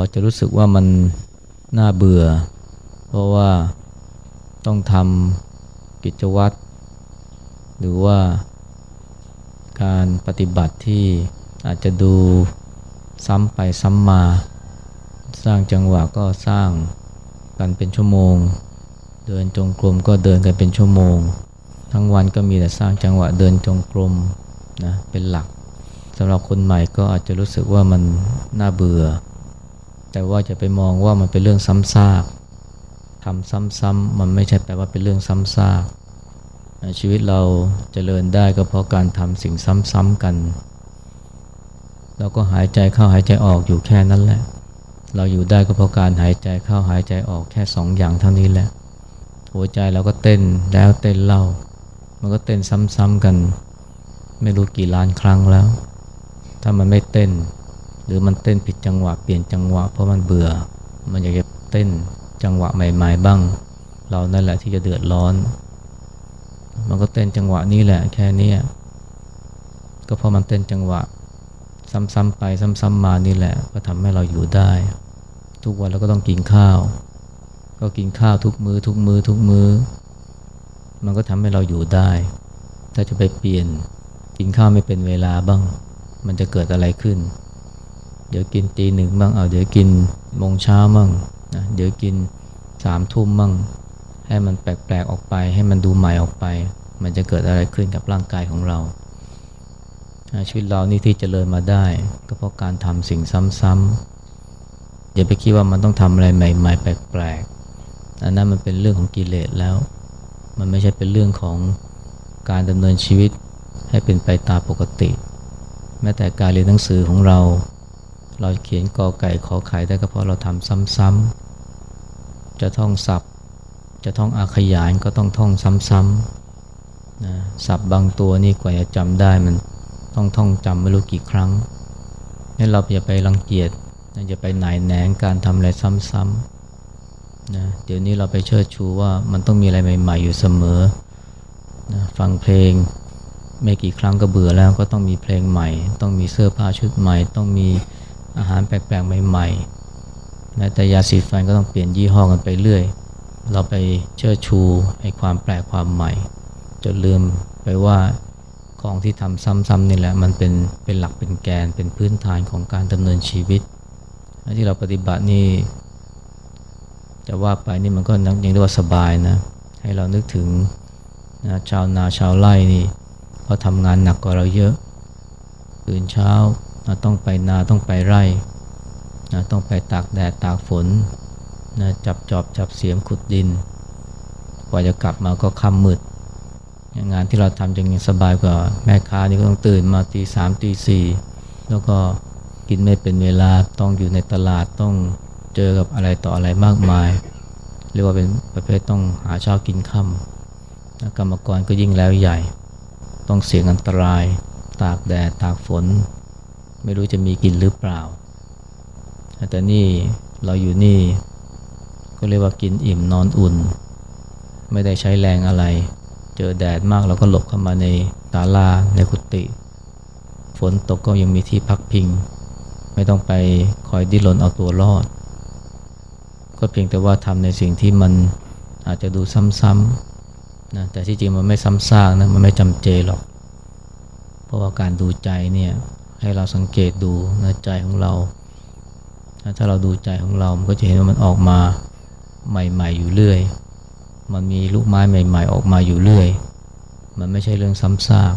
เราจะรู้สึกว่ามันน่าเบื่อ เพราะว่าต้องทำกิจวัตรหรือว่าการปฏิบัติที่อาจจะดูซ้ำไปซ้ำมา สร้างจังหวะก็สร้างกันเป็นชั่วโมง เดินจงกรมก็เดินกันเป็นชั่วโมง ทั้งวันก็มีแต่สร้างจังหวะเดินจงกรมนะเป็นหลักสำหรับคนใหม่ก็อาจจะรู้สึกว่ามันน่าเบื่อ แต่ว่าจะไปมองว่ามันเป็นเรื่องซ้ำซากทำซ้ำๆมันไม่ใช่แปลว่าเป็นเรื่องซ้ำซากชีวิตเราจเจริญได้ก็เพราะการทำสิ่งซ้ำๆกัน เราก็หายใจเข้าหายใจออกอยู่แค่นั้นแหละ เราอยู่ได้ก็เพราะการหายใจเข้าหายใจออกแค่สองอย่างเท่านี้แหละ หัวใจเราก็เต้นแล้วเต้นเล่า มันก็เต้นซ้ำๆกัน ไม่รู้กี่ล้านครั้งแล้ว ถ้ามันไม่เต้น หรือมันเต้นผิดจังหวะเปลี่ยนจังหวะเพราะมันเบื่อ มันอยากจะเต้นจังหวะใหม่ๆบ้าง เรานั่นแหละที่จะเดือดร้อน มันก็เต้นจังหวะนี้แหละแค่นี้ก็เพราะมันเต้นจังหวะ ซ้ำๆไปซ้ำๆมานี่แหละ ก็ทำให้เราอยู่ได้ ทุกวันเราก็ต้องกินข้าว ก็กินข้าวทุกมือ้อทุกมือ้อทุกมือ้อ มันก็ทำให้เราอยู่ได้ ถ้าจะไปเปลี่ยนกินข้าวไม่เป็นเวลาบ้าง มันจะเกิดอะไรขึ้น เดี๋ยวกินตีหนึ่งบ้างเอาเดี๋ยวกินโมงเช้าบ้างนะเดี๋ยวกินสามทุ่มบ้างให้มันแปลกๆออกไป ให้มันดูใหม่ออกไป มันจะเกิดอะไรขึ้นกับร่างกายของเรา ชีวิตเรานี่ที่จเจริญมาได้ ก็เพราะการทำสิ่งซ้ำๆอย่าไปคิดว่ามันต้องทำอะไรใหม่ ๆ แปลกๆอันนั้นมันเป็นเรื่องของกิเลสแล้ว มันไม่ใช่เป็นเรื่องของการดำเนินชีวิตให้เป็นไปตามปกติ แม้แต่การเรียนหนังสือของเรา เราเขียนกอไก่ขอไข่ได้ก็เพราะเราทำซ้ำๆจะท่องศัพท์ จะท่องอาขยานก็ต้องท่องซ้ำๆนะศัพท์บางตัวนี่กว่าจะจำได้มันต้องท่องจำไม่รู้กี่ครั้งนี่เราอย่าไปรังเกียจอย่าไปหน่ายแหนงการทำอะไรซ้ำๆนะเดี๋ยวนี้เราไปเชิดชูว่ามันต้องมีอะไรใหม่ ๆ อยู่เสมอนะฟังเพลงไม่กี่ครั้งก็เบื่อแล้วก็ต้องมีเพลงใหม่ ต้องมีเสื้อผ้าชุดใหม่ ต้องมี อาหารแปลกๆใหม่ๆแม้แต่ยาสีฟันก็ต้องเปลี่ยนยี่ห้อกันไปเรื่อย เราไปเชิดชูไอ้ความแปลกความใหม่ จนลืมไปว่าของที่ทำซ้ำๆนี่แหละมันเป็นเป็นหลักเป็นแกนเป็นพื้นฐานของการดำเนินชีวิตที่เราปฏิบัตินี่จะว่าไปนี่มันก็ยังเรียกว่าสบายนะ ให้เรานึกถึงนะชาวนาชาวไร่นี่เขาทำงานหนักกว่าเราเยอะตื่นเช้า ต้องไปนาต้องไปไร่นะต้องไปตากแดดตากฝนนะจับจอบจับเสียมขุดดิน กว่าจะกลับมาก็ค่ำมืด งานที่เราทำจึงยังสบายกว่าแม่ค้านี่ก็ต้องตื่นมาตีสามตีสี่แล้วก็กินไม่เป็นเวลาต้องอยู่ในตลาดต้องเจอกับอะไรต่ออะไรมากมาย เรียกว่าเป็นประเภทต้องหาเช้ากินค่ำกรรมกรก็ยิ่งแล้วใหญ่ ต้องเสี่ยงอันตราย ตากแดดตากฝน ไม่รู้จะมีกินหรือเปล่า แต่นี่เราอยู่นี่ ก็เรียกว่ากินอิ่มนอนอุ่น ไม่ได้ใช้แรงอะไร เจอแดดมากเราก็หลบเข้ามาในศาลาในกุฏิฝนตกก็ยังมีที่พักพิง ไม่ต้องไปคอยดิ้นรนเอาตัวรอด ก็เพียงแต่ว่าทำในสิ่งที่มันอาจจะดูซ้ำๆนะแต่ที่จริงมันไม่ซ้ำซากนะมันไม่จำเจหรอก เพราะว่าการดูใจเนี่ย ให้เราสังเกตดูนะใจของเรา ถ้าเราดูใจของเรา มันก็จะเห็นว่ามันออกมาใหม่ ๆ อยู่เรื่อย มันมีลูกไม้ใหม่ ๆ ออกมาอยู่เรื่อย มันไม่ใช่เรื่องซ้ำซาก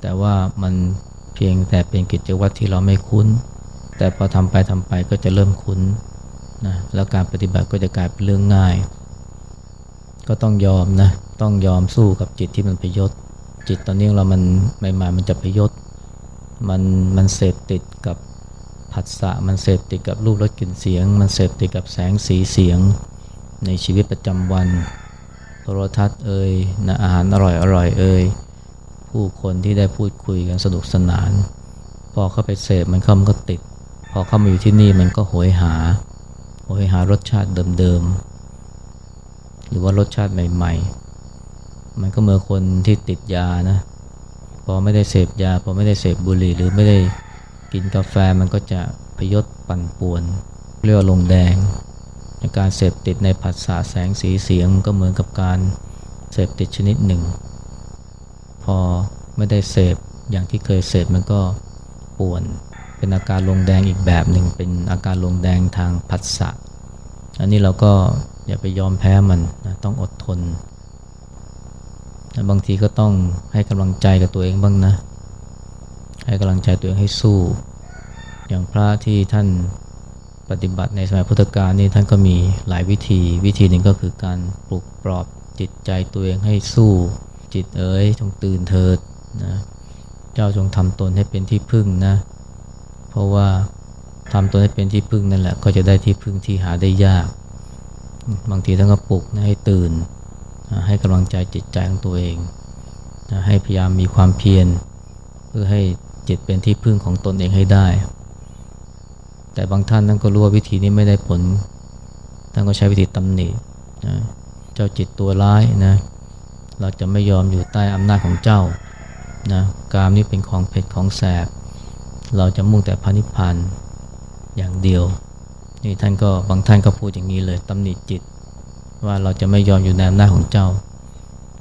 แต่ว่ามันเพียงแต่เป็นกิจวัตรที่เราไม่คุ้น แต่พอทำไปทำไปก็จะเริ่มคุ้นนะแล้วการปฏิบัติก็จะกลายเป็นเรื่องง่าย ก็ต้องยอมนะ ต้องยอมสู้กับจิตที่มันพยศ จิตตอนนี้เรามันใหม่ๆมันจะพยศ มันมันเสพติดกับผัสสะมันเสพติดกับรูปรสกลิ่นเสียง มันเสพติดกับแสงสีเสียง ในชีวิตประจำวัน โทรทัศน์เอ่ยนะอาหารอร่อยอร่อยเอ่ยผู้คนที่ได้พูดคุยกันสนุกสนาน พอเข้าไปเสพมันเข้ามันก็ติด พอเข้ามาอยู่ที่นี่มันก็โหยหาโหยหารสชาติเดิมๆหรือว่ารสชาติใหม่ ๆ มันก็เหมือนคนที่ติดยานะ พอไม่ได้เสพยา พอไม่ได้เสพบุหรี่ หรือไม่ได้กินกาแฟมันก็จะพยศปั่นป่วน เรียกว่าลงแดง การเสพติดในผัสสะแสงสีเสียงก็เหมือนกับการเสพติดชนิดหนึ่ง พอไม่ได้เสพอย่างที่เคยเสพมันก็ป่วน เป็นอาการลงแดงอีกแบบหนึ่งเป็นอาการลงแดงทางผัสสะอันนี้เราก็อย่าไปยอมแพ้มันนะต้องอดทน บางทีก็ต้องให้กำลังใจกับตัวเองบ้างนะ ให้กำลังใจตัวเองให้สู้ อย่างพระที่ท่านปฏิบัติในสมัยพุทธกาลนี่ท่านก็มีหลายวิธี วิธีหนึ่งก็คือการปลุกปลอบจิตใจตัวเองให้สู้ จิตเอ๋ยจงตื่นเถิดนะเจ้าจงทำตนให้เป็นที่พึ่งนะ เพราะว่าทำตนให้เป็นที่พึ่งนั่นแหละก็จะได้ที่พึ่งที่หาได้ยาก บางทีท่านก็ปลุกนะให้ตื่น ให้กำลังใจจิตใจของตัวเอง ให้พยายามมีความเพียรเพื่อให้จิตเป็นที่พึ่งของตนเองให้ได้ แต่บางท่านนั่นก็รู้ว่าวิธีนี้ไม่ได้ผล ท่านก็ใช้วิธีตำหนินะเจ้าจิตตัวร้ายนะ เราจะไม่ยอมอยู่ใต้อำนาจของเจ้านะกามนี้เป็นของเผ็ดของแสบ เราจะมุ่งแต่พระนิพพานอย่างเดียว นี่ท่านก็บางท่านก็พูดอย่างนี้เลยตำหนิจิต ว่าเราจะไม่ยอมอยู่ในอำนาจของเจ้า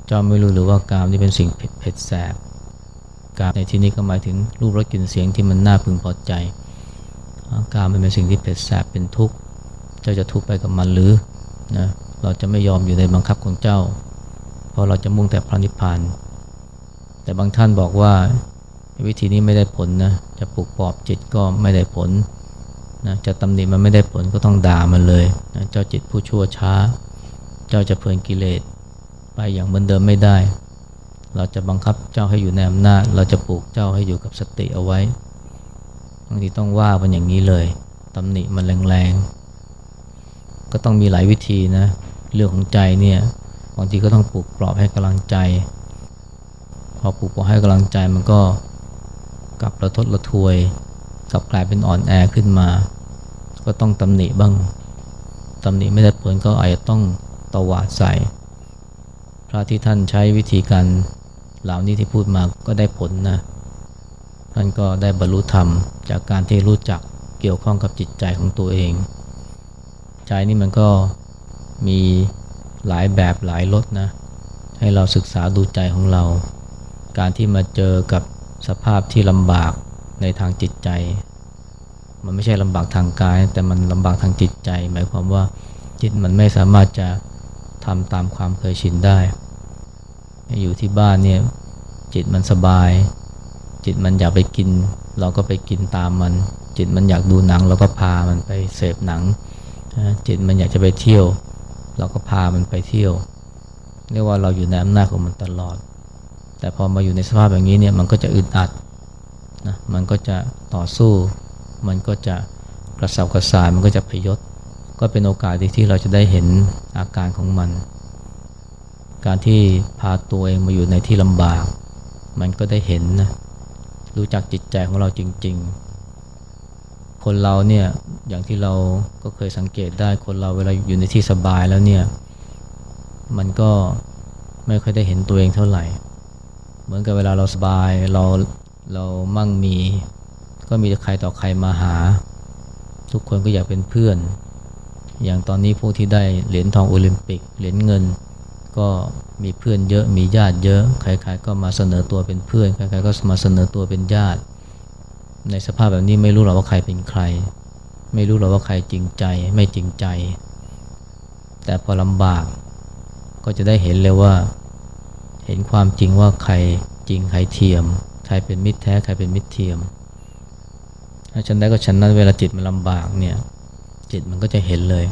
เจ้าไม่รู้หรือว่ากามนี่เป็นสิ่งเผ็ดเผ็ดแสบกามในที่นี้ก็หมายถึงรูปรสกลิ่นเสียงที่มันน่าพึงพอใจกามมันเป็นสิ่งที่เผ็ดแสบเป็นทุกข์เจ้าจะทุกข์ไปกับมันหรือนะเราจะไม่ยอมอยู่ในบังคับของเจ้า เพราะเราจะมุ่งแต่พระนิพพานแต่บางท่านบอกว่าวิธีนี้ไม่ได้ผลนะจะปลุกปลอบจิตก็ไม่ได้ผลนะจะตำหนิมันไม่ได้ผลก็ต้องด่ามันเลยนะเจ้าจิตผู้ชั่วช้า เจ้าจะเพลินกิเลสไปอย่างเหมือนเดิมไม่ได้ เราจะบังคับเจ้าให้อยู่ในอำนาจ เราจะปลูกเจ้าให้อยู่กับสติเอาไว้บางทีต้องว่ามันอย่างนี้เลยตำหนิมันแรงๆ ก็ต้องมีหลายวิธีนะ เรื่องของใจเนี่ยบางทีก็ต้องปลูกปลอบให้กำลังใจ พอปลูกปลอบให้กำลังใจมันก็กลับระทดระทวยกลับกลายเป็นอ่อนแอขึ้นมา ก็ต้องตำหนิบ้างตำหนิไม่ได้ผลก็อาจจะต้อง ตวาดใส่ พระที่ท่านใช้วิธีการเหล่านี้ที่พูดมาก็ได้ผลนะท่านก็ได้บรรลุธรรมจากการที่รู้จักเกี่ยวข้องกับจิตใจของตัวเอง ใจนี่มันก็มีหลายแบบหลายรสนะให้เราศึกษาดูใจของเรา การที่มาเจอกับสภาพที่ลำบากในทางจิตใจ มันไม่ใช่ลำบากทางกาย แต่มันลำบากทางจิตใจ หมายความว่าจิตมันไม่สามารถจะ ทำตามความเคยชินได้ อยู่ที่บ้านเนี่ยจิตมันสบาย จิตมันอยากไปกิน เราก็ไปกินตามมัน จิตมันอยากดูหนัง เราก็พามันไปเสพหนัง จิตมันอยากจะไปเที่ยว เราก็พามันไปเที่ยว เรียกว่าเราอยู่ในอำนาจของมันตลอด แต่พอมาอยู่ในสภาพอย่างนี้เนี่ยมันก็จะอึดอัดนะมันก็จะต่อสู้ มันก็จะกระสับกระส่ายมันก็จะพยศ ก็เป็นโอกาสที่เราจะได้เห็นอาการของมัน การที่พาตัวเองมาอยู่ในที่ลำบาก มันก็ได้เห็นนะรู้จักจิตใจของเราจริง ๆ คนเราเนี่ยอย่างที่เราก็เคยสังเกตได้คนเราเวลาอยู่ในที่สบายแล้วเนี่ยมันก็ไม่ค่อยได้เห็นตัวเองเท่าไหร่ เหมือนกับเวลาเราสบายเราเรามั่งมี ก็มีใครต่อใครมาหา ทุกคนก็อยากเป็นเพื่อน อย่างตอนนี้ผู้ที่ได้เหรียญทองโอลิมปิก เหรียญเงิน ก็มีเพื่อนเยอะมีญาติเยอะ ใครๆก็มาเสนอตัวเป็นเพื่อน ใครๆก็มาเสนอตัวเป็นญาติ ในสภาพแบบนี้ไม่รู้หรอกว่าใครเป็นใคร ไม่รู้หรอกว่าใครจริงใจไม่จริงใจ แต่พอลำบากก็จะได้เห็นเลยว่า เห็นความจริงว่าใครจริงใครเทียม ใครเป็นมิตรแท้ใครเป็นมิตรเทียมถ้าฉันได้ก็ฉันนั้นเวลาจิตมันลำบากเนี่ย จิตมันก็จะเห็นเลย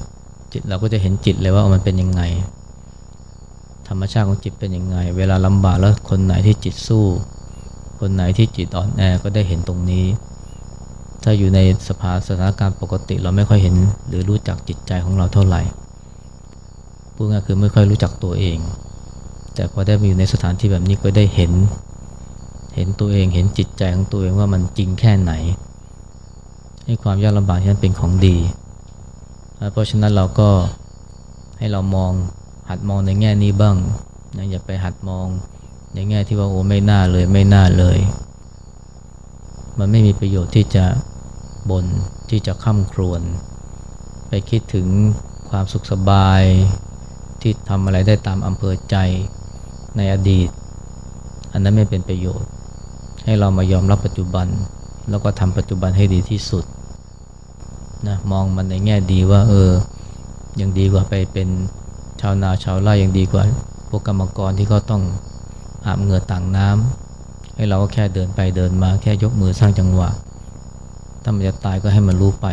จิตเราก็จะเห็นจิตเลยว่ามันเป็นยังไง ธรรมชาติของจิตเป็นยังไง เวลาลำบากแล้วคนไหนที่จิตสู้ คนไหนที่จิตอ่อนแอก็ได้เห็นตรงนี้ ถ้าอยู่ในสภาสถานการณ์ปกติเราไม่ค่อยเห็น หรือรู้จักจิตใจของเราเท่าไหร่พูดง่ายคือไม่ค่อยรู้จักตัวเอง แต่พอได้มาอยู่ในสถานที่แบบนี้ก็ได้เห็น เห็นตัวเองเห็นจิตใจของตัวเองว่ามันจริงแค่ไหนให้ความยากลำบากนั้นเป็นของดี เพราะฉะนั้นเราก็ให้เรามองหัดมองในแง่นี้บ้างนะอย่าไปหัดมองในแง่ที่ว่าโอ้ไม่น่าเลยไม่น่าเลย มันไม่มีประโยชน์ที่จะบนที่จะข้ามครวน ไปคิดถึงความสุขสบาย ที่ทำอะไรได้ตามอำเภอใจในอดีต อันนั้นไม่เป็นประโยชน์ ให้เรามายอมรับปัจจุบัน แล้วก็ทำปัจจุบันให้ดีที่สุด นะมองมันในแง่ดีว่าเออยังดีกว่าไปเป็นชาวนาชาวไร่ยังดีกว่า พวกกรรมกรที่เขาต้องอาบเหงื่อต่างน้ำให้เราก็แค่เดินไปเดินมาแค่ยกมือสร้างจังหวะ ถ้ามันจะตายก็ให้มันรู้ไป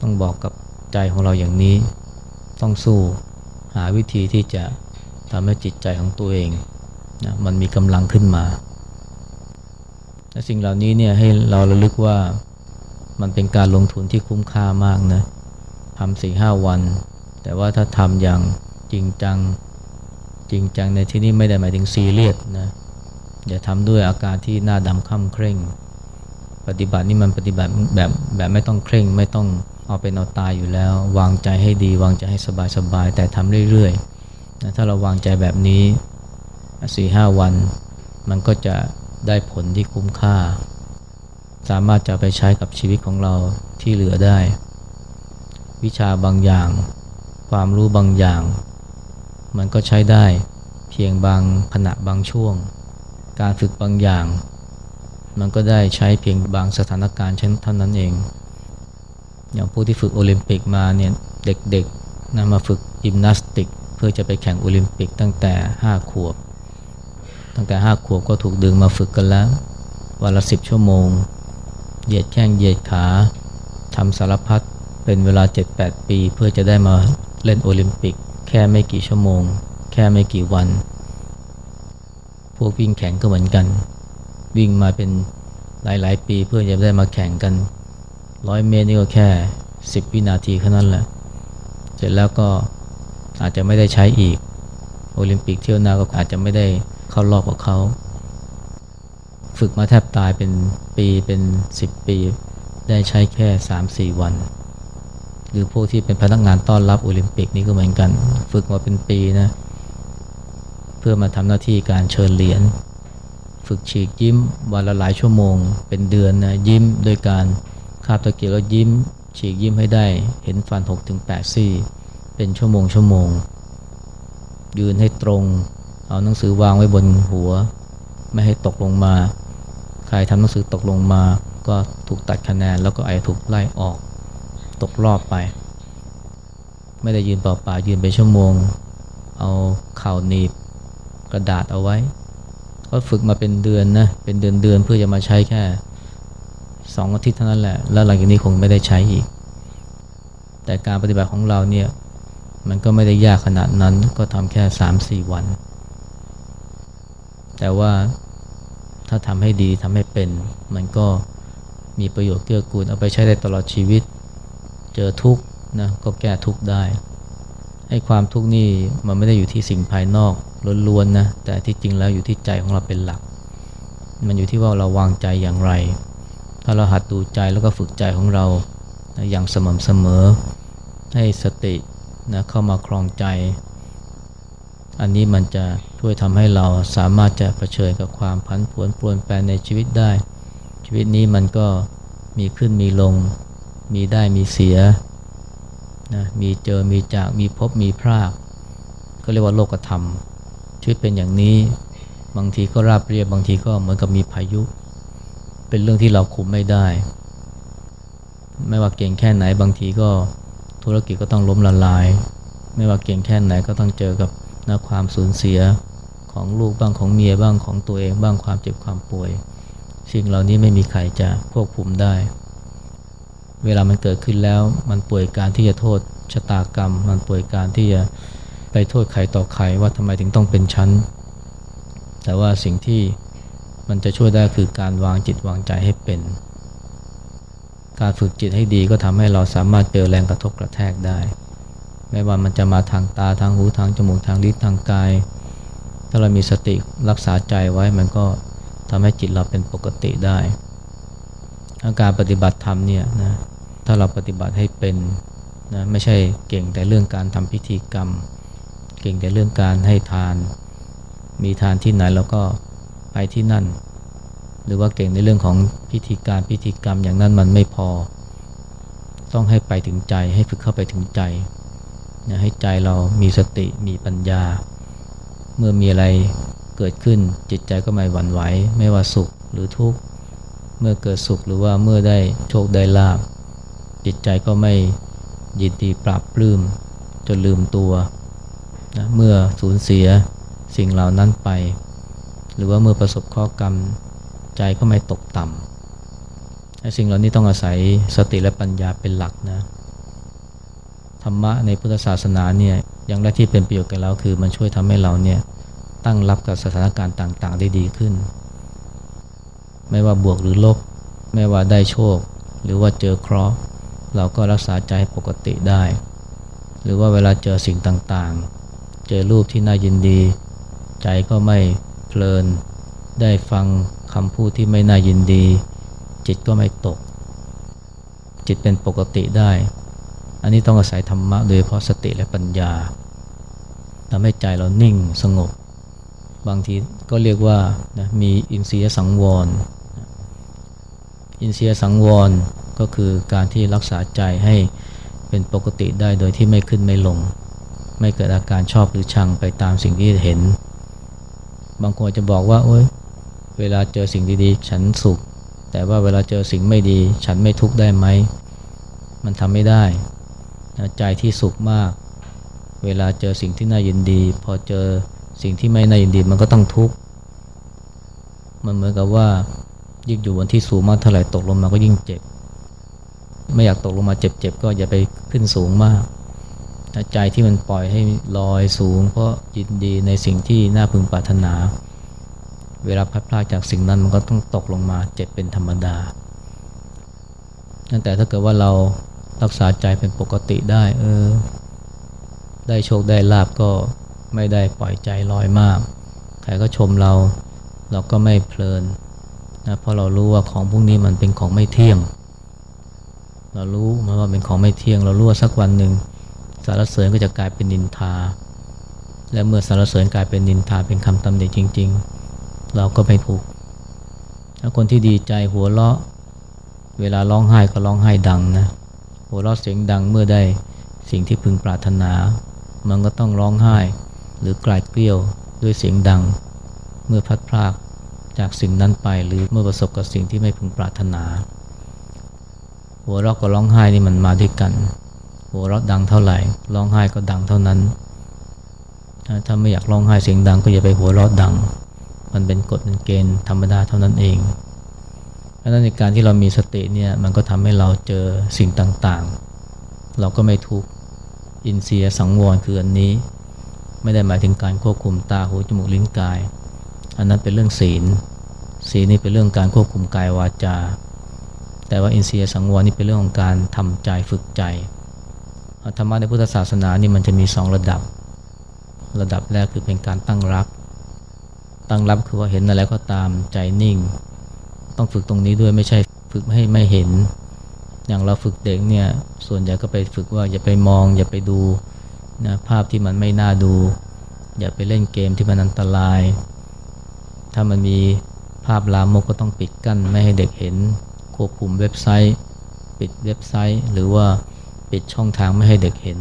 ต้องบอกกับใจของเราอย่างนี้ ต้องสู้หาวิธีที่จะทำให้จิตใจของตัวเองนะมันมีกำลังขึ้นมาและสิ่งเหล่านี้เนี่ยให้เราระลึกว่า มันเป็นการลงทุนที่คุ้มค่ามากนะทำสี่ห้าวัน แต่ว่าถ้าทำอย่างจริงจังจริงจังในที่นี้ไม่ได้หมายถึงซีเรียสนะอย่าทำด้วยอาการที่หน้าดำค่ำเคร่ง ปฏิบัตินี่มันปฏิบัติแบบแบบไม่ต้องเคร่ง ไม่ต้องเอาเป็นเอาตายอยู่แล้ว วางใจให้ดี วางใจให้สบายสบายแต่ทำเรื่อยๆนะถ้าเราวางใจแบบนี้สี่ห้าวัน มันก็จะได้ผลที่คุ้มค่า สามารถจะไปใช้กับชีวิตของเราที่เหลือได้ วิชาบางอย่าง ความรู้บางอย่าง มันก็ใช้ได้เพียงบางขณะบางช่วง การฝึกบางอย่าง มันก็ได้ใช้เพียงบางสถานการณ์เช่นเท่านั้นเอง อย่างผู้ที่ฝึกโอลิมปิกมาเนี่ยเด็กๆนะมาฝึกยิมนาสติก เพื่อจะไปแข่งโอลิมปิกตั้งแต่ 5 ขวบ ตั้งแต่ 5 ขวบก็ถูกดึงมาฝึกกันแล้ววันละ 10 ชั่วโมง เหยียดแข้งเหยียดขาทำสารพัดเป็นเวลา 7-8 ปี เพื่อจะได้มาเล่นโอลิมปิก แค่ไม่กี่ชั่วโมง แค่ไม่กี่วัน พวกวิ่งแข่งก็เหมือนกัน วิ่งมาเป็นหลาย ๆ ปีเพื่อจะได้มาแข่งกันร้อยเมตรนี่ก็แค่ 10 วินาทีแค่นั้นแหละ เสร็จแล้วก็อาจจะไม่ได้ใช้อีก โอลิมปิกเที่ยวหน้าก็อาจจะไม่ได้เข้ารอบกับเขา ฝึกมาแทบตายเป็น ปีเป็น 10 ปี ได้ใช้แค่ 3-4 วัน หรือพวกที่เป็นพนักงานต้อนรับโอลิมปิกนี่ก็เหมือนกัน ฝึกมาเป็นปีนะ เพื่อมาทำหน้าที่การเชิญเหรียญฝึกฉีกยิ้มวันละหลายชั่วโมง เป็นเดือนนะยิ้มโดยการคาบตะเกียบแล้วยิ้ม ฉีกยิ้มให้ได้ เห็นฟัน6-8ซี่ เป็นชั่วโมงชั่วโมง ยืนให้ตรง เอาหนังสือวางไว้บนหัว ไม่ให้ตกลงมา ใครทำหนังสือตกลงมาก็ถูกตัดคะแนน แล้วก็ไอถูกไล่ออกตกรอบไป ไม่ได้ยืนเปล่าๆยืนเป็นชั่วโมง เอาเข่าหนีบกระดาษเอาไว้ ก็ฝึกมาเป็นเดือนนะเป็นเดือนเดือนเพื่อจะมาใช้แค่สองอาทิตย์เท่านั้นแหละ แล้วหลังจากนี้คงไม่ได้ใช้อีก แต่การปฏิบัติของเราเนี่ยมันก็ไม่ได้ยากขนาดนั้นก็ทำแค่สามสี่วัน แต่ว่า ถ้าทำให้ดีทำให้เป็น มันก็มีประโยชน์เกื้อกูลเอาไปใช้ได้ตลอดชีวิต เจอทุกข์นะก็แก้ทุกข์ได้ให้ความทุกข์นี่มันไม่ได้อยู่ที่สิ่งภายนอกล้วนๆนะแต่ที่จริงแล้วอยู่ที่ใจของเราเป็นหลัก มันอยู่ที่ว่าเราวางใจอย่างไร ถ้าเราหัดดูใจแล้วก็ฝึกใจของเราอย่างสม่ำเสมอ ให้สตินะเข้ามาครองใจ อันนี้มันจะ ช่วยทำให้เราสามารถจะะเผชิญกับความพันผวนปรวนแปรในชีวิตได้ ชีวิตนี้มันก็มีขึ้นมีลง มีได้มีเสียนะมีเจอมีจากมีพบมีพรากก็เรียกว่าโลกธรรม ชีวิตเป็นอย่างนี้บางทีก็ราบเรียบบางทีก็เหมือนกับมีพายุ เป็นเรื่องที่เราคุมไม่ได้ ไม่ว่าเก่งแค่ไหนบางทีก็ธุรกิจก็ต้องล้มละลาย ไม่ว่าเก่งแค่ไหนก็ต้องเจอกับนะความสูญเสีย ของลูกบ้างของเมียบ้างของตัวเองบ้างความเจ็บความป่วย สิ่งเหล่านี้ไม่มีใครจะควบคุมได้ เวลามันเกิดขึ้นแล้วมันป่วยการที่จะโทษชะตากรรม มันป่วยการที่จะไปโทษใครต่อใครว่าทำไมถึงต้องเป็นชั้น แต่ว่าสิ่งที่มันจะช่วยได้คือการวางจิตวางใจให้เป็น การฝึกจิตให้ดีก็ทำให้เราสามารถเจอแรงกระทบกระแทกได้ ไม่ว่ามันจะมาทางตาทางหูทางจมูกทางลิ้นทางกาย ถ้าเรามีสติรักษาใจไว้มันก็ทำให้จิตเราเป็นปกติได้ อาการปฏิบัติธรรมเนี่ยนะถ้าเราปฏิบัติให้เป็นนะไม่ใช่เก่งแต่เรื่องการทำพิธีกรรม เก่งแต่เรื่องการให้ทาน มีทานที่ไหนเราก็ไปที่นั่น หรือว่าเก่งในเรื่องของพิธีการพิธีกรรมอย่างนั้นมันไม่พอ ต้องให้ไปถึงใจให้ฝึกเข้าไปถึงใจนะให้ใจเรามีสติมีปัญญา เมื่อมีอะไรเกิดขึ้นจิตใจก็ไม่หวั่นไหว ไม่ว่าสุขหรือทุกข์ เมื่อเกิดสุขหรือว่าเมื่อได้โชคได้ลาบ จิตใจก็ไม่ยินดีปราบปลื้มจนลืมตัวนะเมื่อสูญเสียสิ่งเหล่านั้นไป หรือว่าเมื่อประสบข้อกรรมใจก็ไม่ตกต่ำสิ่งเหล่านี้ต้องอาศัยสติและปัญญาเป็นหลักนะธรรมะในพุทธศาสนาเนี่ย อย่างแรกที่เป็นประโยชน์กับเราคือมันช่วยทำให้เราเนี่ยตั้งรับกับสถานการณ์ต่างๆ ได้ดีขึ้น ไม่ว่าบวกหรือลบ ไม่ว่าได้โชค หรือว่าเจอเคราะห์เราก็รักษาใจปกติได้ หรือว่าเวลาเจอสิ่งต่างๆ เจอรูปที่น่ายินดี ใจก็ไม่เพลิน ได้ฟังคำพูดที่ไม่น่ายินดี จิตก็ไม่ตก จิตเป็นปกติได้ นนี้ต้องอาศัยธรรมะโดยเพราะสติและปัญญาทำให้ใจเรานิ่งสงบ บางทีก็เรียกว่านะมีอินทรียสังวร อินทรียสังวรก็คือการที่รักษาใจให้เป็นปกติได้โดยที่ไม่ขึ้นไม่ลง ไม่เกิดอาการชอบหรือชังไปตามสิ่งที่เห็น บางคนจะบอกว่าโอ๊ยเวลาเจอสิ่งดีๆ ฉันสุข แต่ว่าเวลาเจอสิ่งไม่ดีฉันไม่ทุกข์ได้ไหม มันทำไม่ได้ ใจที่สุขมาก เวลาเจอสิ่งที่น่ายินดี พอเจอสิ่งที่ไม่น่ายินดีมันก็ต้องทุกข์มันเหมือนกับว่ายิ่งอยู่บนที่สูงมากเท่าไหร่ตกลงมาก็ยิ่งเจ็บ ไม่อยากตกลงมาเจ็บๆก็อย่าไปขึ้นสูงมากใจที่มันปล่อยให้ลอยสูง เพราะยินดีในสิ่งที่น่าพึงปรารถนา เวลาพัดพลาดจากสิ่งนั้นมันก็ต้องตกลงมาเจ็บเป็นธรรมดาแต่ถ้าเกิดว่าเรา รักษาใจเป็นปกติได้เออได้โชคได้ลาบก็ไม่ได้ปล่อยใจลอยมาก ใครก็ชมเราเราก็ไม่เพลินนะเพราะเรารู้ว่าของพวกนี้มันเป็นของไม่เที่ยง เรารู้มันว่าเป็นของไม่เที่ยง เรารู้ว่าสักวันหนึ่งสารเสริญก็จะกลายเป็นนินทา และเมื่อสารเสริญกลายเป็นนินทาเป็นคำตำหนิจริง ๆ เราก็ไม่ถูกถ้าคนที่ดีใจหัวเราะ เวลาร้องไห้ก็ร้องไห้ดังนะ หัวเราะเสียงดังเมื่อได้สิ่งที่พึงปรารถนา มันก็ต้องร้องไห้ หรือกลายเกลี้ยวด้วยเสียงดัง เมื่อพัดพลากจากสิ่งนั้นไปหรือเมื่อประสบกับสิ่งที่ไม่พึงปรารถนา หัวเราะกับร้องไห้นี่มันมาด้วยกัน หัวเราะดังเท่าไหร่ร้องไห้ก็ดังเท่านั้น ถ้าไม่อยากร้องไห้เสียงดังก็อย่าไปหัวเราะดัง มันเป็นกฎเป็นเกณฑ์ธรรมดาเท่านั้นเอง เพราะนั้นในการที่เรามีสติเนี่ยมันก็ทำให้เราเจอสิ่งต่างๆ เราก็ไม่ทุกข์อินเสียสังวรคืออันนี้ ไม่ได้หมายถึงการควบคุมตาหูจมูกลิ้นกาย อันนั้นเป็นเรื่องศีล ศีลนี่เป็นเรื่องการควบคุมกายวาจา แต่ว่าอินทรียสังวรนี่เป็นเรื่องของการทำใจฝึกใจธรรมะในพุทธศาสนานี่มันจะมีสองระดับ ระดับแรกคือเป็นการตั้งรับ ตั้งรับคือว่าเห็นอะไรก็ตามใจนิ่ง ต้องฝึกตรงนี้ด้วยไม่ใช่ฝึกให้ไม่เห็น อย่างเราฝึกเด็กเนี่ยส่วนใหญ่ก็ไปฝึกว่าอย่าไปมอง อย่าไปดูนะภาพที่มันไม่น่าดู อย่าไปเล่นเกมที่มันอันตราย ถ้ามันมีภาพลามกก็ต้องปิดกั้นไม่ให้เด็กเห็น ควบคุมเว็บไซต์ ปิดเว็บไซต์ หรือว่าปิดช่องทางไม่ให้เด็กเห็น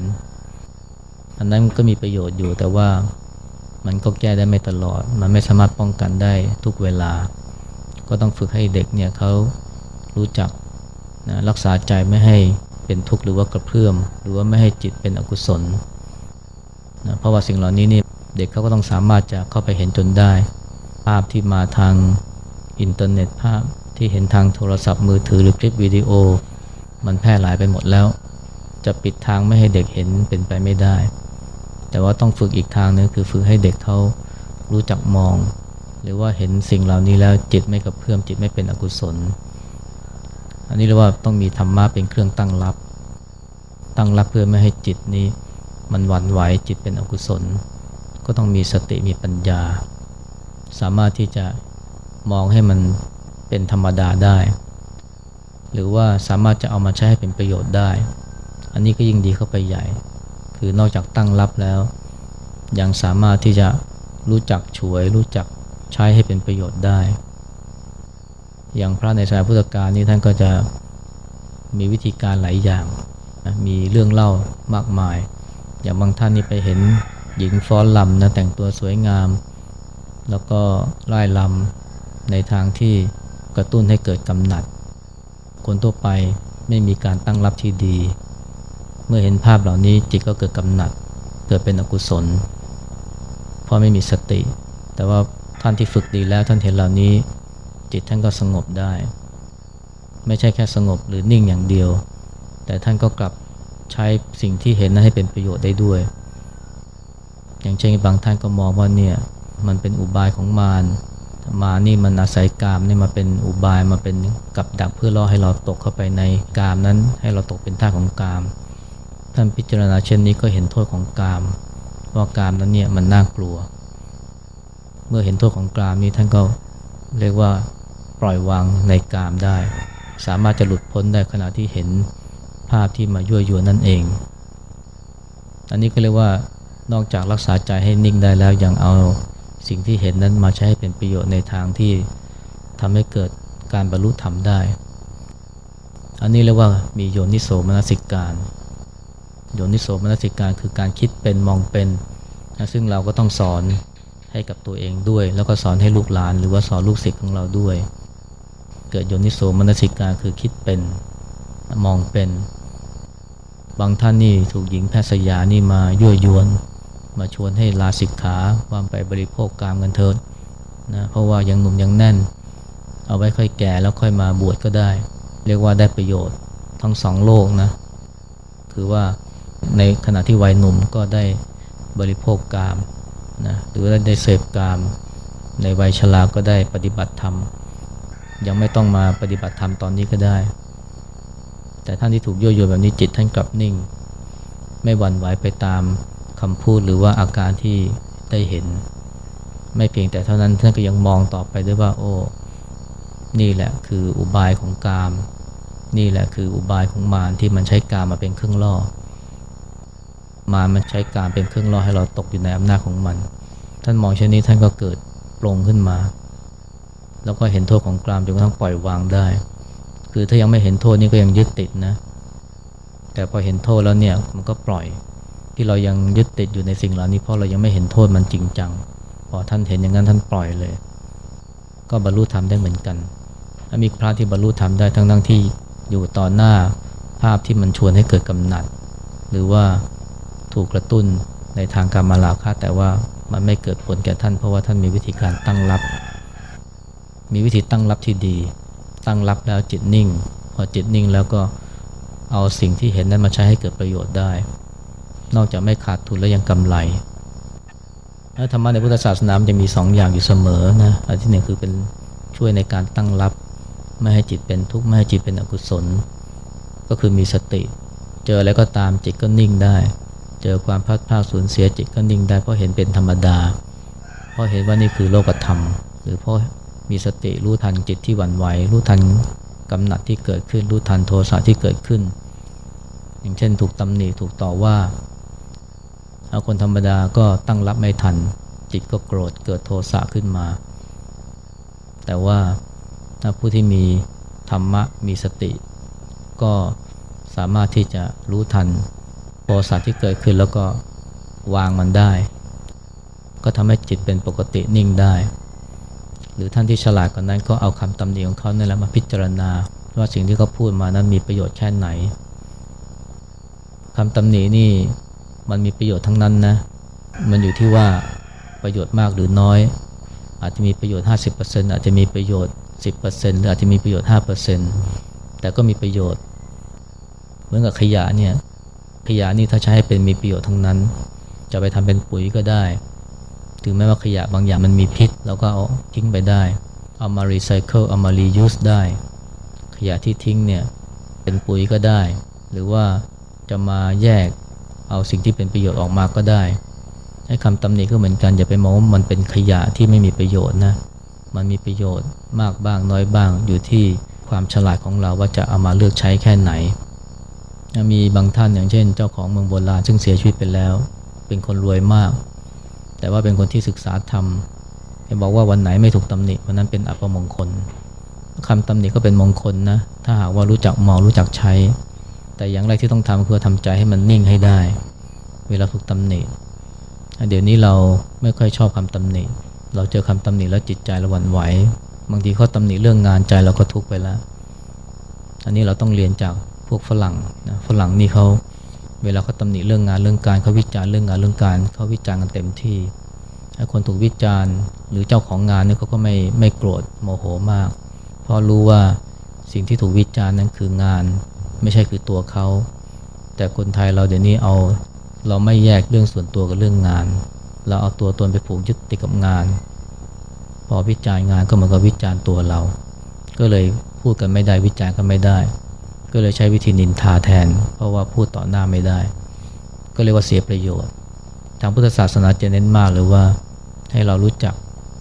อันนั้นก็มีประโยชน์อยู่แต่ว่ามันก็แก้ได้ไม่ตลอด มันไม่สามารถป้องกันได้ทุกเวลา ก็ต้องฝึกให้เด็กเนี่ยเขารู้จักนะรักษาใจไม่ให้เป็นทุกข์หรือว่ากระเพื่อม หรือว่าไม่ให้จิตเป็นอกุศลนะเพราะว่าสิ่งเหล่านี้นี่เด็กเขาก็ต้องสามารถจะเข้าไปเห็นจนได้ ภาพที่มาทางอินเทอร์เน็ตภาพที่เห็นทางโทรศัพท์มือถือหรือคลิปวิดีโอ มันแพร่หลายไปหมดแล้ว จะปิดทางไม่ให้เด็กเห็นเป็นไปไม่ได้ แต่ว่าต้องฝึกอีกทางนึงคือฝึกให้เด็กเขารู้จักมอง รือว่าเห็นสิ่งเหล่านี้แล้วจิตไม่กระเพื่อมจิตไม่เป็นอกุศล อันนี้เรียกว่าต้องมีธรรมะเป็นเครื่องตั้งรับ ตั้งรับเพื่อไม่ให้จิตนี้ มันหวั่นไหวจิตเป็นอกุศล ก็ต้องมีสติมีปัญญา สามารถที่จะมองให้มันเป็นธรรมดาได้ หรือว่าสามารถจะเอามาใช้ให้เป็นประโยชน์ได้ อันนี้ก็ยิ่งดีเข้าไปใหญ่ คือนอกจากตั้งรับแล้ว ยังสามารถที่จะรู้จักช่วยรู้จัก ใช้ให้เป็นประโยชน์ได้ อย่างพระในสมัยพุทธกาลนี่ท่านก็จะมีวิธีการหลายอย่างนะมีเรื่องเล่ามากมาย อย่างบางท่านนี่ไปเห็นหญิงฟ้อนลำนะแต่งตัวสวยงาม แล้วก็ไล่ลำในทางที่กระตุ้นให้เกิดกำหนัด คนทั่วไปไม่มีการตั้งรับที่ดี เมื่อเห็นภาพเหล่านี้จิตก็เกิดกำหนัด เกิดเป็นอกุศล เพราะไม่มีสติ แต่ว่า ท่านที่ฝึกดีแล้วท่านเห็นเหล่านี้ จิตท่านก็สงบได้ ไม่ใช่แค่สงบหรือนิ่งอย่างเดียว แต่ท่านก็กลับใช้สิ่งที่เห็นนั้นให้เป็นประโยชน์ได้ด้วย อย่างเช่นบางท่านก็มองว่าเนี่ยมันเป็นอุบายของมารมานี่มันอาศัยกามนี่มาเป็นอุบายมาเป็นกับดักเพื่อล่อให้เราตกเข้าไปในกามนั้น ให้เราตกเป็นท่าของกาม ท่านพิจารณาเช่นนี้ก็เห็นโทษของกาม ว่ากามนั้นเนี่ยมันน่ากลัว เมื่อเห็นโทษของกามนี้ท่านก็เรียกว่าปล่อยวางในกามได้ สามารถจะหลุดพ้นได้ขณะที่เห็นภาพที่มายั่วยวนนั่นเอง อันนี้ก็เรียกว่านอกจากรักษาใจให้นิ่งได้แล้วยังเอาสิ่งที่เห็นนั้นมาใช้ให้เป็นประโยชน์ในทางที่ทำให้เกิดการบรรลุธรรมได้ อันนี้เรียกว่ามีโยนิโสมนสิการ โยนิโสมนสิการคือการคิดเป็นมองเป็น ซึ่งเราก็ต้องสอน ให้กับตัวเองด้วย แล้วก็สอนให้ลูกหลาน หรือว่าสอนลูกศิษย์ของเราด้วย เกิดโยนิโสมนสิการคือคิดเป็นมองเป็น บางท่านนี่ถูกหญิงแพทย์สยานี่มายั่วยวน มาชวนให้ลาสิกขาว่าไปบริโภคกามกันเถิดนะเพราะว่ายังหนุ่มยังแน่น เอาไว้ค่อยแก่แล้วค่อยมาบวชก็ได้ เรียกว่าได้ประโยชน์ทั้งสองโลกนะคือว่าในขณะที่วัยหนุ่มก็ได้บริโภคกาม นะหรือได้เสพกาม ในวัยชราก็ได้ปฏิบัติธรรม ยังไม่ต้องมาปฏิบัติธรรมตอนนี้ก็ได้ แต่ท่านที่ถูกยั่วยวนแบบนี้จิตท่านกลับนิ่ง ไม่หวั่นไหวไปตามคำพูดหรือว่าอาการที่ได้เห็น ไม่เพียงแต่เท่านั้นท่านก็ยังมองต่อไปด้วยว่า โอ้นี่แหละคืออุบายของกาม นี่แหละคืออุบายของมารที่มันใช้กามมาเป็นเครื่องล่อ มารมันใช้กามเป็นเครื่องล่อให้เราตกอยู่ในอำนาจของมัน ท่านมองเช่นนี้ท่านก็เกิดปรงขึ้นมา แล้วก็เห็นโทษของกามจนกระทั่งปล่อยวางได้ คือถ้ายังไม่เห็นโทษนี่ก็ยังยึดติดนะ แต่พอเห็นโทษแล้วเนี่ยมันก็ปล่อยที่เรายังยึดติดอยู่ในสิ่งเหล่านี้เพราะเรายังไม่เห็นโทษมันจริงจัง พอท่านเห็นอย่างนั้นท่านปล่อยเลย ก็บรรลุธรรมได้เหมือนกันมีพระที่บรรลุธรรมได้ทั้งทั้งที่อยู่ต่อหน้าภาพที่มันชวนให้เกิดกำหนัด หรือว่า ถูกกระตุ้นในทางการมาลาคาแต่ว่ามันไม่เกิดผลแก่ท่านเพราะว่าท่านมีวิธีการตั้งรับ มีวิธีตั้งรับที่ดี ตั้งรับแล้วจิตนิ่ง พอจิตนิ่งแล้วก็เอาสิ่งที่เห็นนั้นมาใช้ให้เกิดประโยชน์ได้ นอกจากไม่ขาดทุนแล้วยังกำไรธรรมะในพุทธศาสนาจะมีสองอย่างอยู่เสมอนะอันที่หนึ่งคือเป็นช่วยในการตั้งรับ ไม่ให้จิตเป็นทุกข์ไม่ให้จิตเป็นอกุศล ก็คือมีสติ เจออะไรก็ตามจิตก็นิ่งได้ เจอความพัดพลาดสูญเสียจิตก็นิ่งได้เพราะเห็นเป็นธรรมดา เพราะเห็นว่านี่คือโลกธรรม หรือเพราะมีสติรู้ทันจิตที่หวั่นไหวรู้ทันกำหนัดที่เกิดขึ้นรู้ทันโทสะที่เกิดขึ้น อย่างเช่น ถูกตำหนิถูกต่อว่าคนธรรมดาก็ตั้งรับไม่ทัน จิตก็โกรธเกิดโทสะขึ้นมา แต่ว่าถ้าผู้ที่มีธรรมะมีสติ ก็สามารถที่จะรู้ทัน ทสะที่เกิดขึ้นแล้วก็วางมันได้ ก็ทำให้จิตเป็นปกตินิ่งได้ หรือท่านที่ฉลาดกว่านั้นก็เอาคำตำหนิของเขาเนี่ยแหละมาพิจารณา ว่าสิ่งที่เขาพูดมานั้นมีประโยชน์แค่ไหนคำตำหนินี่มันมีประโยชน์ทั้งนั้นนะ มันอยู่ที่ว่าประโยชน์มากหรือน้อย อาจจะมีประโยชน์ 50%อาจจะมีประโยชน์ 10%หรืออาจจะมีประโยชน์ 5%แต่ก็มีประโยชน์ เหมือนกับขยะเนี่ย ขยะนี่ถ้าใช้ให้เป็นมีประโยชน์ทั้งนั้น จะไปทำเป็นปุ๋ยก็ได้ ถึงแม้ว่าขยะบางอย่างมันมีพิษเราก็เอาทิ้งไปได้ เอามารีไซเคิลเอามา reuse ได้ ขยะที่ทิ้งเนี่ยเป็นปุ๋ยก็ได้ หรือว่าจะมาแยกเอาสิ่งที่เป็นประโยชน์ออกมาก็ได้ไอ้คำตำหนิก็เหมือนกันอย่าไปมองว่ามันเป็นขยะที่ไม่มีประโยชน์นะ มันมีประโยชน์มากบ้างน้อยบ้างอยู่ที่ความฉลาดของเราว่าจะเอามาเลือกใช้แค่ไหน มีบางท่านอย่างเช่น เจ้าของเมืองโบราณซึ่งเสียชีวิตไปแล้ว เป็นคนรวยมาก แต่ว่าเป็นคนที่ศึกษาธรรมบอกว่าวันไหนไม่ถูกตำหนิวันนั้นเป็นอัปมงคลคำตำหนิก็เป็นมงคลนะ ถ้าหากว่ารู้จักมองรู้จักใช้ แต่อย่างแรกที่ต้องทำคือทำใจให้มันนิ่งให้ได้ เวลาถูกตำหนิ เดี๋ยวนี้เราไม่ค่อยชอบคำตำหนิ เราเจอคำตำหนิแล้วจิตใจเราหวั่นไหว บางทีเขาตำหนิเรื่องงานใจเราก็ทุกข์ไปแล้ว อันนี้เราต้องเรียนจาก พวกฝรั่งนะฝรั่งนี่เขาเวลาเขาตำหนิเรื่องงานเรื่องการเขาวิจารณ์เรื่องงานเรื่องการเขาวิจารณ์กันเต็มที่ถ้คนถูกวิจารณ์หรือเจ้าของงานเนี่ยเขาก็ไม่ไม่โกรธโมโหมาก เพราะรู้ว่าสิ่งที่ถูกวิจารณ์นั้นคืองาน ไม่ใช่คือตัวเขา แต่คนไทยเราเดี๋ยวนี้เอาเราไม่แยกเรื่องส่วนตัวกับเรื่องงาน เราเอาตัวตนไปผูกยึดติดกับงาน พอวิจารณ์งานก็เหมือนกับวิจารณ์ตัวเรา ก็เลยพูดกันไม่ได้วิจารณ์กันไม่ได้ ก็เลยใช้วิธีนินทาแทน เพราะว่าพูดต่อหน้าไม่ได้ ก็เรียกว่าเสียประโยชน์ ทางพุทธศาสนาจะเน้นมากเลยว่า ให้เรารู้จัก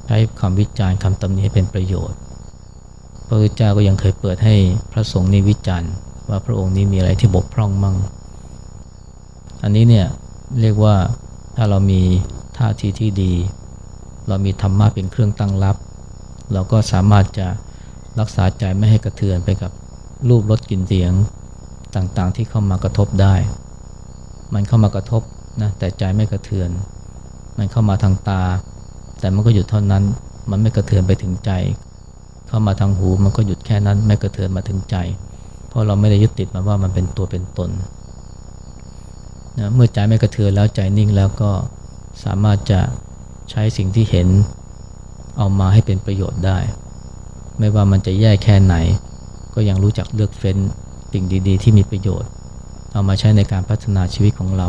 ใช้คำวิจารณ์คำตำหนิให้เป็นประโยชน์ พระพุทธเจ้าก็ยังเคยเปิดให้พระสงฆ์นี้วิจารณ์ ว่าพระองค์นี้มีอะไรที่บกพร่องมั่ง อันนี้เนี่ยเรียกว่าถ้าเรามีท่าทีที่ดี เรามีธรรมะเป็นเครื่องตั้งรับ เราก็สามารถจะรักษาใจไม่ให้กระเทือนไปกับ รูปรสกลิ่นเสียงต่างๆ ที่เข้ามากระทบได้ มันเข้ามากระทบนะแต่ใจไม่กระเทือน มันเข้ามาทางตา แต่มันก็หยุดเท่านั้น มันไม่กระเทือนไปถึงใจ เข้ามาทางหูมันก็หยุดแค่นั้นไม่กระเทือนมาถึงใจ เพราะเราไม่ได้ยึดติดมาว่ามันเป็นตัวเป็นตนนะเมื่อใจไม่กระเทือนแล้วใจนิ่งแล้วก็สามารถจะใช้สิ่งที่เห็นเอามาให้เป็นประโยชน์ได้ ไม่ว่ามันจะแย่แค่ไหน ก็ยังรู้จักเลือกเฟ้นสิ่งดีๆ ที่มีประโยชน์ เอามาใช้ในการพัฒนาชีวิตของเรา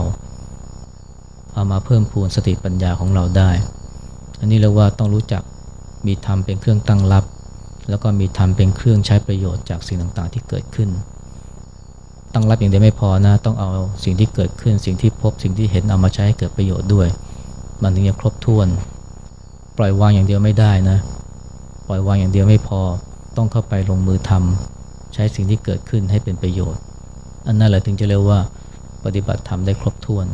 เอามาเพิ่มพูนสติปัญญาของเราได้ อันนี้เรียกว่าต้องรู้จักมีธรรมเป็นเครื่องตั้งรับ แล้วก็มีธรรมเป็นเครื่องใช้ประโยชน์จากสิ่งต่างๆ ที่เกิดขึ้น ตั้งรับอย่างเดียวไม่พอนะต้องเอาสิ่งที่เกิดขึ้น สิ่งที่พบสิ่งที่เห็นเอามาใช้ให้เกิดประโยชน์ด้วย มันถึงจะครบถ้วน ปล่อยวางอย่างเดียวไม่ได้นะ ปล่อยวางอย่างเดียวไม่พอ ต้องเข้าไปลงมือทำ ใช้สิ่งที่เกิดขึ้นให้เป็นประโยชน์ อันนั้นแหละถึงจะเรียกว่าปฏิบัติธรรมได้ครบถ้วน